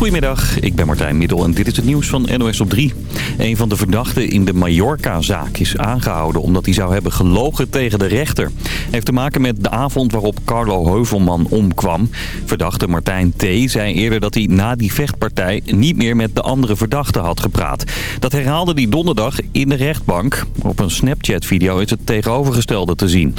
Goedemiddag, ik ben Martijn Middel en dit is het nieuws van NOS op 3. Een van de verdachten in de Mallorca-zaak is aangehouden omdat hij zou hebben gelogen tegen de rechter. Heeft te maken met de avond waarop Carlo Heuvelman omkwam. Verdachte Martijn T. zei eerder dat hij na die vechtpartij niet meer met de andere verdachten had gepraat. Dat herhaalde hij donderdag in de rechtbank. Op een Snapchat-video is het tegenovergestelde te zien.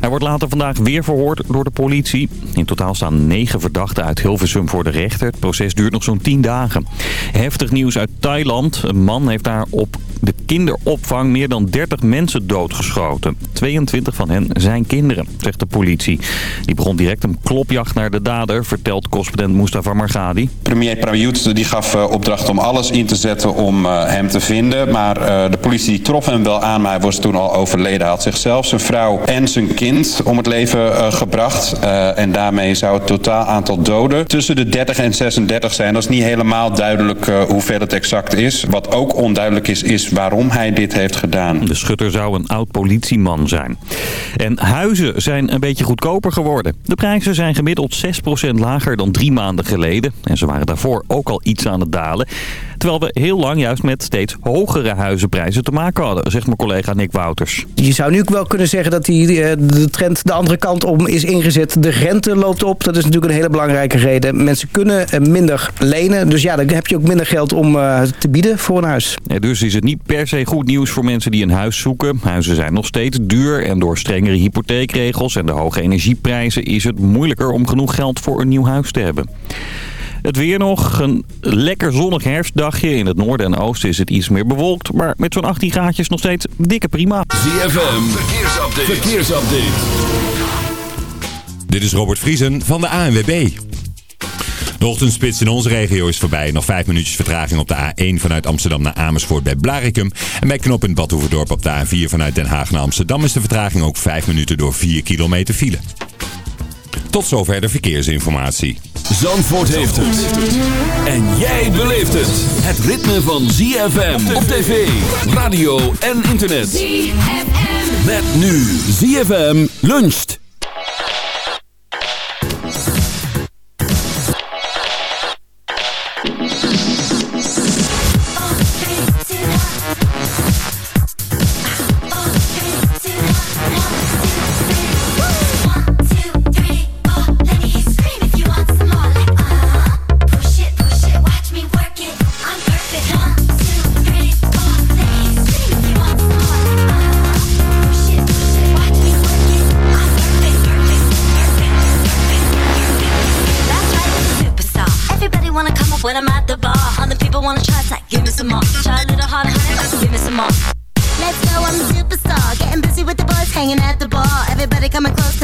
Hij wordt later vandaag weer verhoord door de politie. In totaal staan negen verdachten uit Hilversum voor de rechter. Het proces duurt nog zo'n 10 dagen. Heftig nieuws uit Thailand. Een man heeft daar op de kinderopvang meer dan 30 mensen doodgeschoten. 22 van hen zijn kinderen, zegt de politie. Die begon direct een klopjacht naar de dader, vertelt correspondent Mustafa Margadi. Premier Prayut die gaf uh, opdracht om alles in te zetten om uh, hem te vinden. Maar uh, de politie trof hem wel aan, maar hij was toen al overleden. Hij had zichzelf, zijn vrouw en zijn kind om het leven gebracht. en daarmee zou het totaal aantal doden tussen de 30 en 36 zijn. Dat is niet helemaal duidelijk hoeveel het exact is. Wat ook onduidelijk is, is waarom hij dit heeft gedaan. De schutter zou een oud politieman zijn. En huizen zijn een beetje goedkoper geworden. De prijzen zijn gemiddeld 6% lager dan drie maanden geleden. En ze waren daarvoor ook al iets aan het dalen. Terwijl we heel lang juist met steeds hogere huizenprijzen te maken hadden, zegt mijn collega Nick Wouters. Je zou nu ook wel kunnen zeggen dat die, de trend de andere kant om is ingezet. De rente loopt op, dat is natuurlijk een hele belangrijke reden. Mensen kunnen minder lenen, dus ja, dan heb je ook minder geld om te bieden voor een huis. Ja, dus is het niet per se goed nieuws voor mensen die een huis zoeken. Huizen zijn nog steeds duur en door strengere hypotheekregels en de hoge energieprijzen is het moeilijker om genoeg geld voor een nieuw huis te hebben. Het weer nog. Een lekker zonnig herfstdagje. In het noorden en oosten is het iets meer bewolkt. Maar met zo'n 18 graadjes nog steeds dikke prima. ZFM. Verkeersupdate. Verkeersupdate. Dit is Robert Vriesen van de ANWB. De ochtendspits in onze regio is voorbij. Nog vijf minuutjes vertraging op de A1 vanuit Amsterdam naar Amersfoort bij Blarikum. En bij knooppunt Badhoevedorp op de A4 vanuit Den Haag naar Amsterdam is de vertraging ook vijf minuten door 4 kilometer file. Tot zover de verkeersinformatie. Zandvoort heeft het. En jij beleeft het. Het ritme van ZFM op tv, radio en internet. ZFM. Met nu ZFM luncht.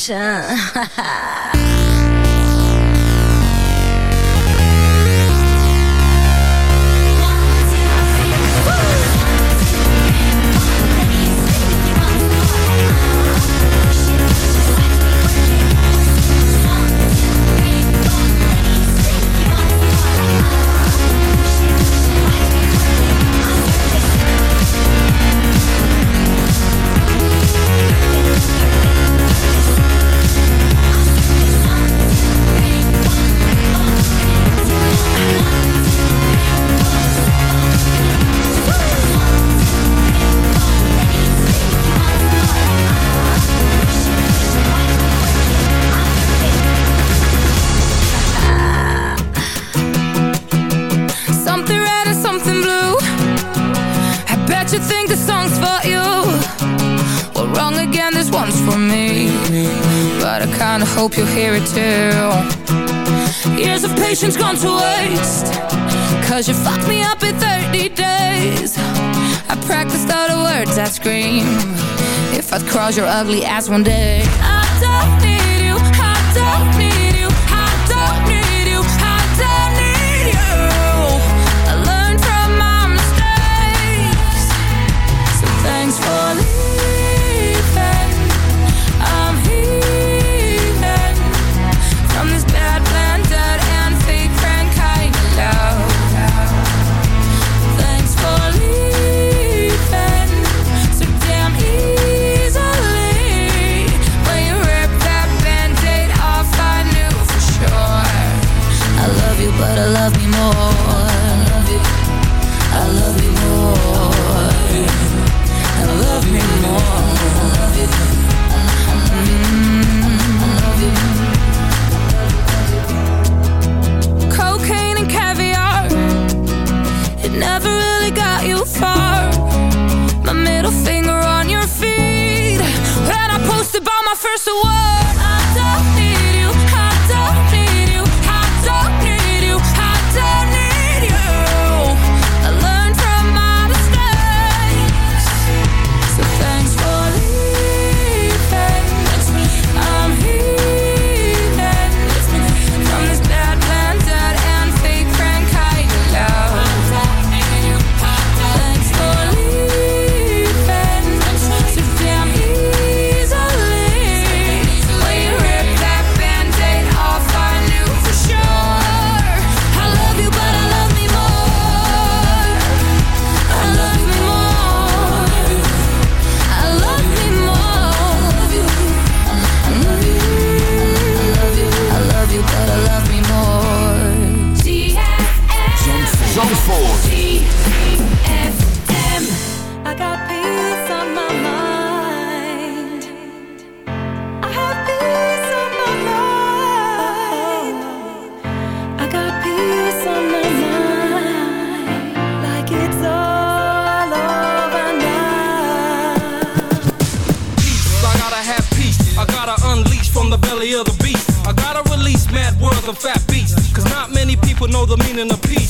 神，哈哈。Cause you fucked me up in 30 days. I practiced all the words I scream. If I'd cross your ugly ass one day I don't need belly of the beast. I gotta release mad words of fat beats. Cause not many people know the meaning of peace.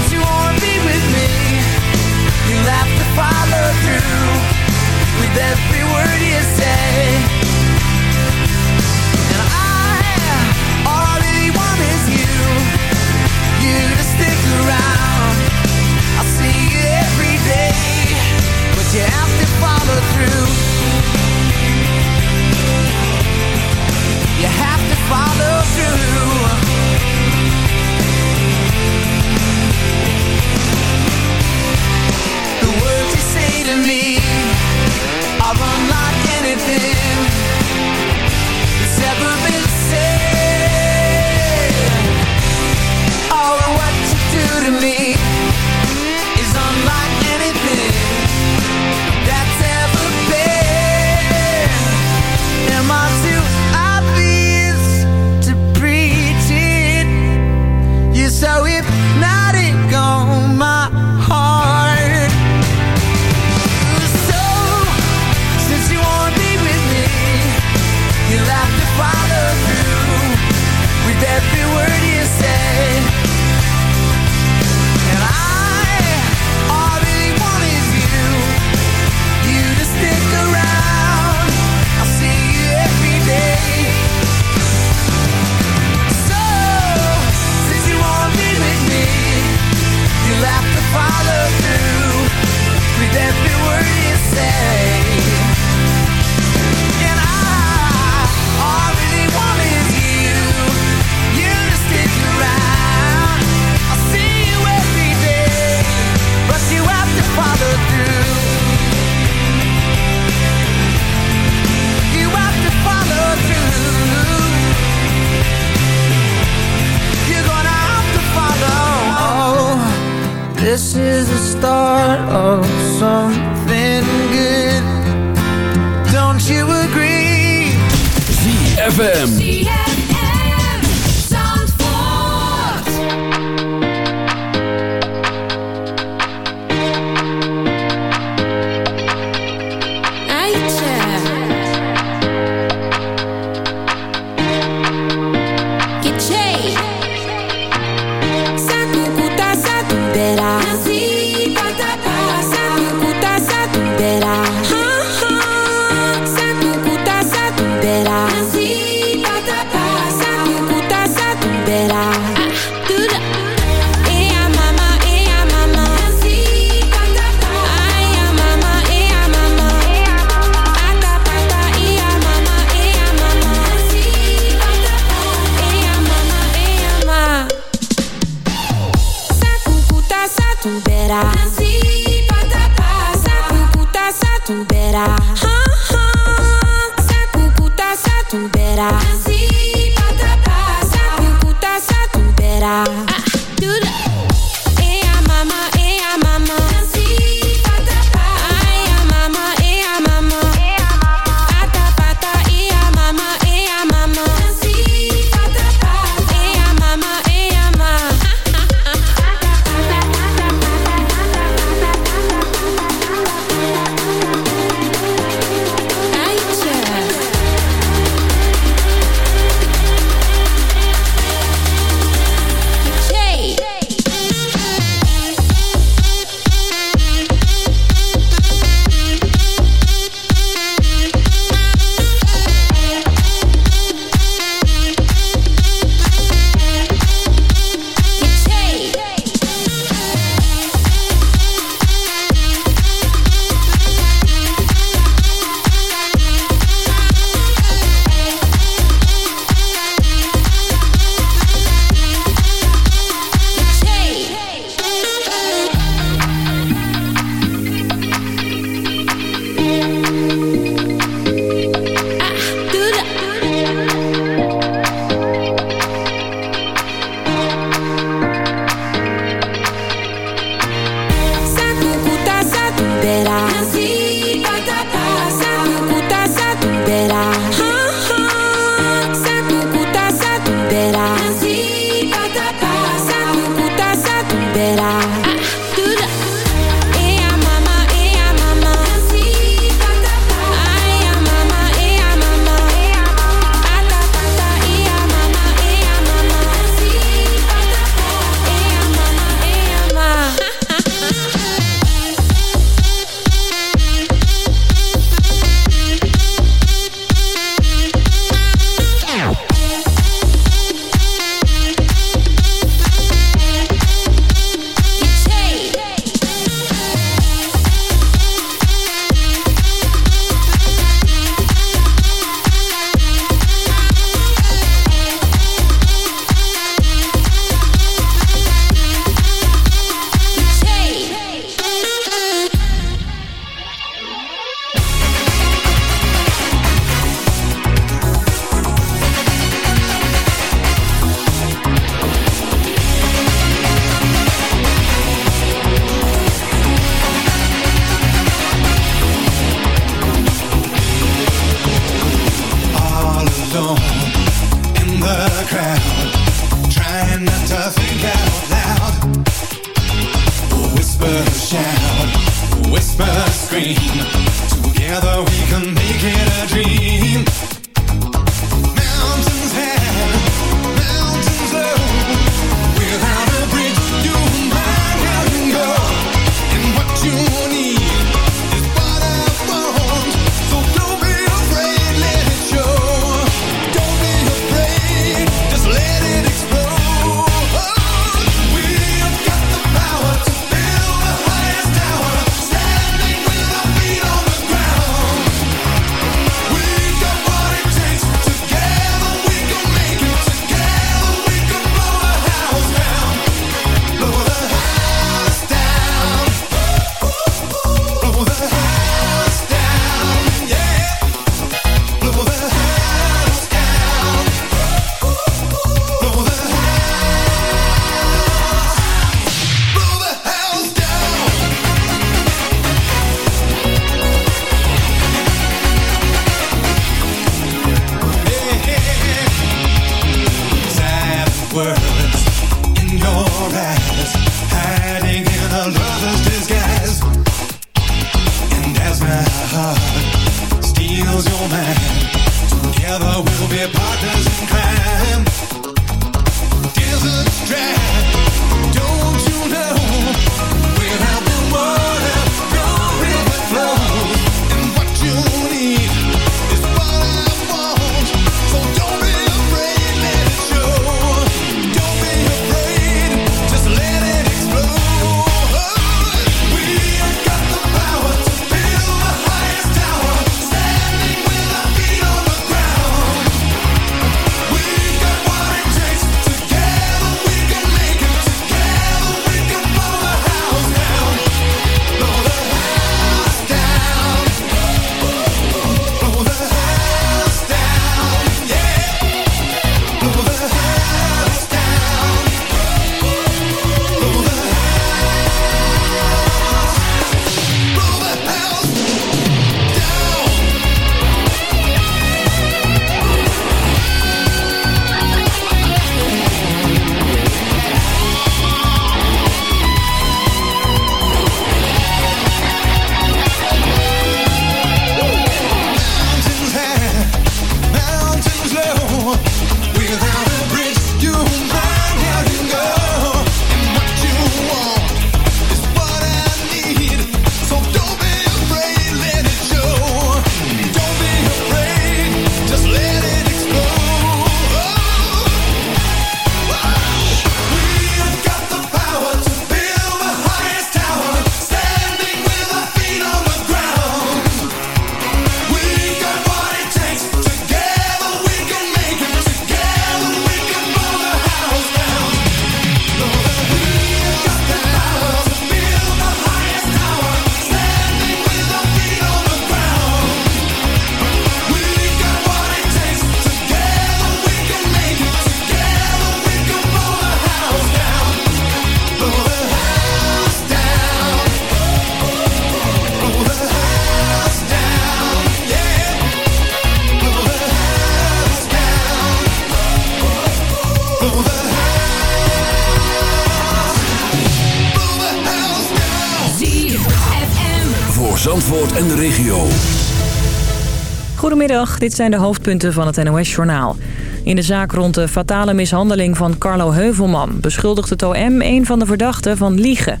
Goedemiddag, dit zijn de hoofdpunten van het NOS-journaal. In de zaak rond de fatale mishandeling van Carlo Heuvelman... beschuldigt het OM een van de verdachten van liegen.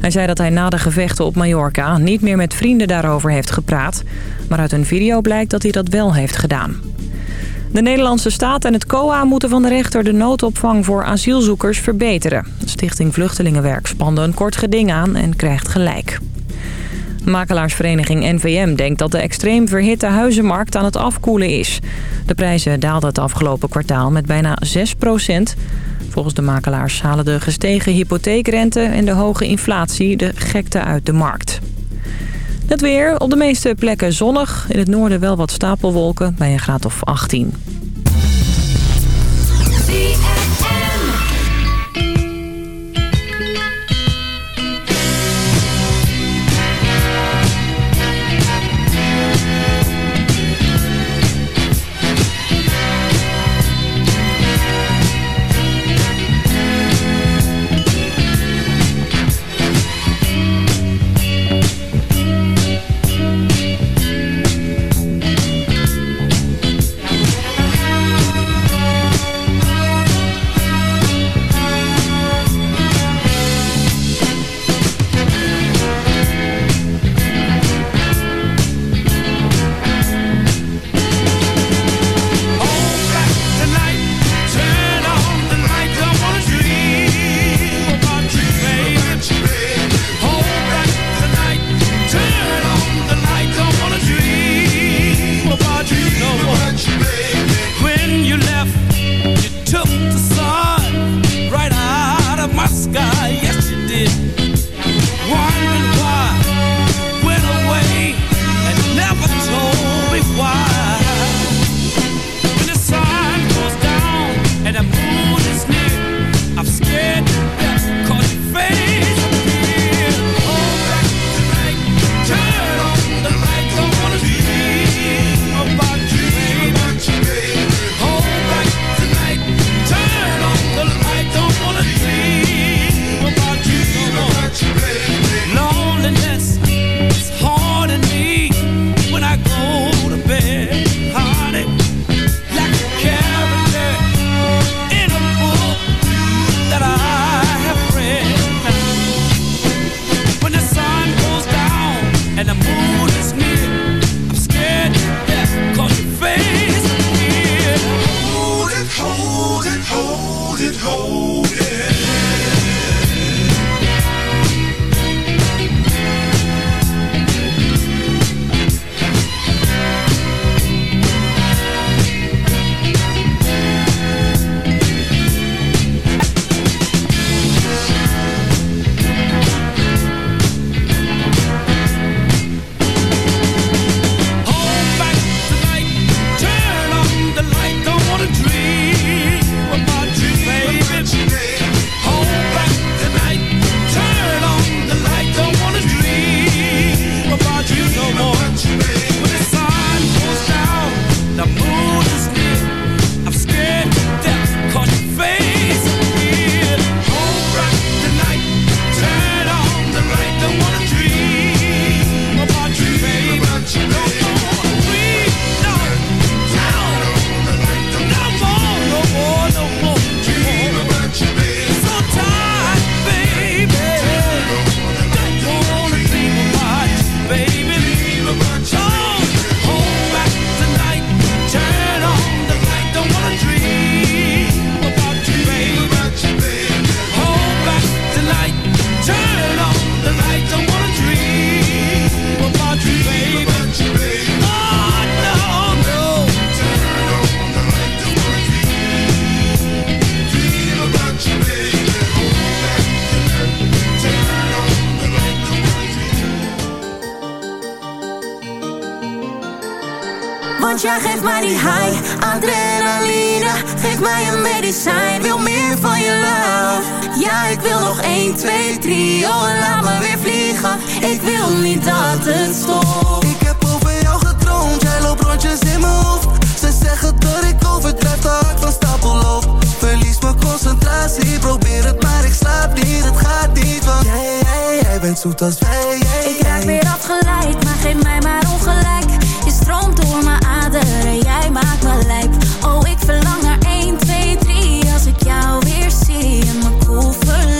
Hij zei dat hij na de gevechten op Mallorca... niet meer met vrienden daarover heeft gepraat. Maar uit een video blijkt dat hij dat wel heeft gedaan. De Nederlandse staat en het COA moeten van de rechter de noodopvang voor asielzoekers verbeteren. Stichting Vluchtelingenwerk spande een kort geding aan en krijgt gelijk. Makelaarsvereniging NVM denkt dat de extreem verhitte huizenmarkt aan het afkoelen is. De prijzen daalden het afgelopen kwartaal met bijna 6% Volgens de makelaars halen de gestegen hypotheekrente en de hoge inflatie de gekte uit de markt. Het weer, op de meeste plekken zonnig. In het noorden wel wat stapelwolken bij een graad of 18. Want jij geeft mij die high, adrenaline. Geef mij een medicijn, wil meer van je love. Ja, ik wil nog 1, 2, 3, oh en laat me weer vliegen. Ik wil niet dat het stopt. Ik heb over jou gedroomd, jij loopt rondjes in mijn hoofd. Ze zeggen dat ik overdrijf, hard van stapel verlies mijn concentratie. Probeer het maar ik slaap niet, het gaat niet Want jij, jij, jij bent zoet als wij Ik raak weer afgeleid, maar geef mij maar ongelijk. Je stroomt door mijn aderen, jij maakt me lijp. Oh ik verlang naar 1, 2, 3 Als ik jou weer zie In mijn koel cool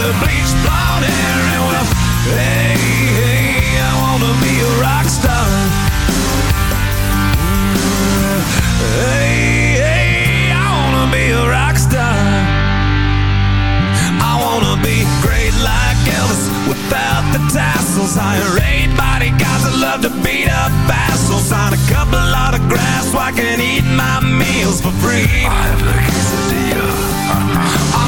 a bleached blonde hair And well, hey, hey, I wanna be a rock star. Mm, hey, hey, I wanna be a rock star. I wanna be great like Elvis without the tassels. Hire eight bodyguards that love to beat up assholes. Sign a couple autographs so I can eat my meals for free. I have the quesadilla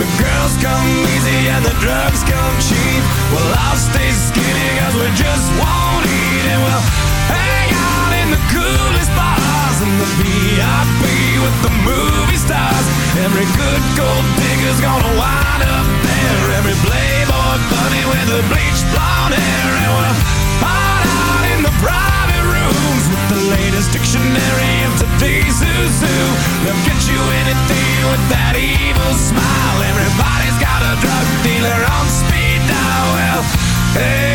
The girls come easy and the drugs come cheap. Well I'll stay skinny cause we just won't eat And we'll hang out in the coolest bars And the VIP with the movie stars. Every good gold digger's gonna wind up there. Every playboy bunny with the bleached blonde hair. And we'll hide out in the private rooms With the latest dictionary of today's who's who They'll get you anything hey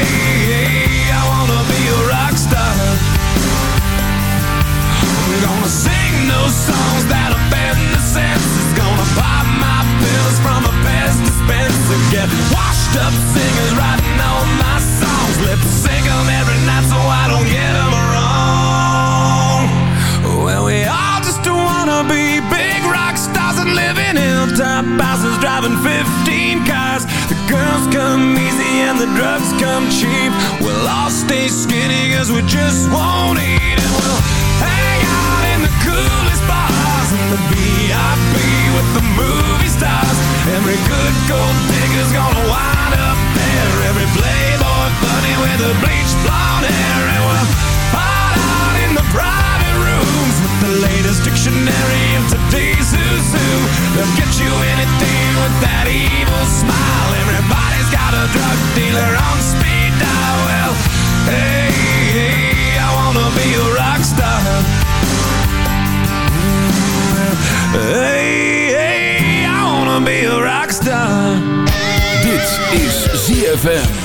is ZFM.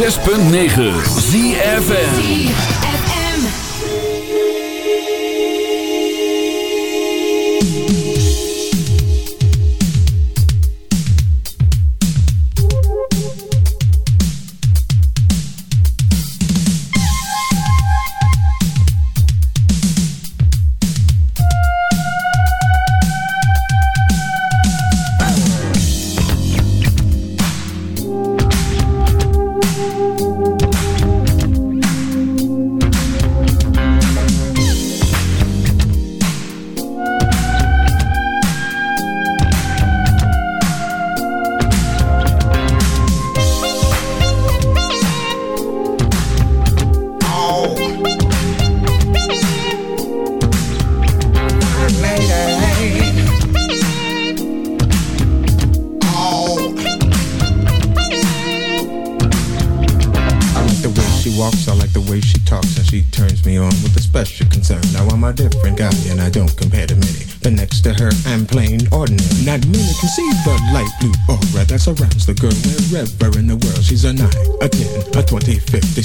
106.9 ZFN